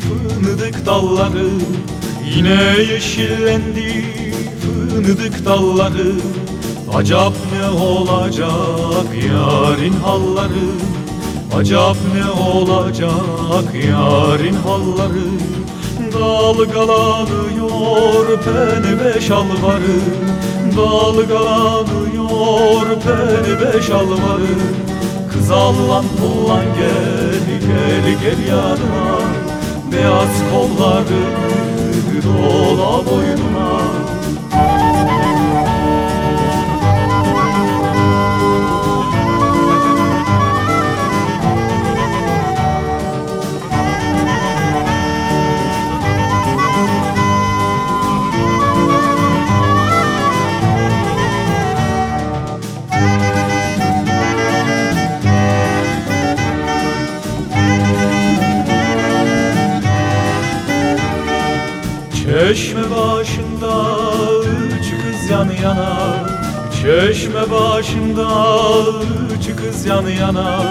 fındık dalları. Yine yeşillendi fındık dalları. Acap ne olacak yarın halları? Acap ne olacak yarın halları? Dalgalanıyor pembe şalvarı. Dalgalanıyor pembe şalvarı. Kız Allah'ın kullan gel gel gel yanıma Beyaz kolları dola boynuma Çeşme başında üç kız yan yana. Çeşme başında üç kız yan yana.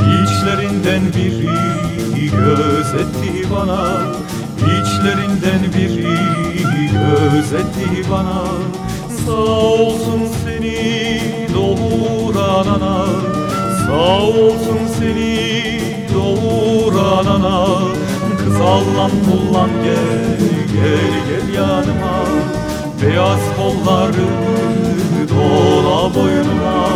İçlerinden biri gözetti bana. İçlerinden biri gözetti bana. Sağ olsun seni doğuran ana Sağ olsun seni doğuran ana Kız Allah'ın kullan gel gel gel yanıma Beyaz kolları dola boynuma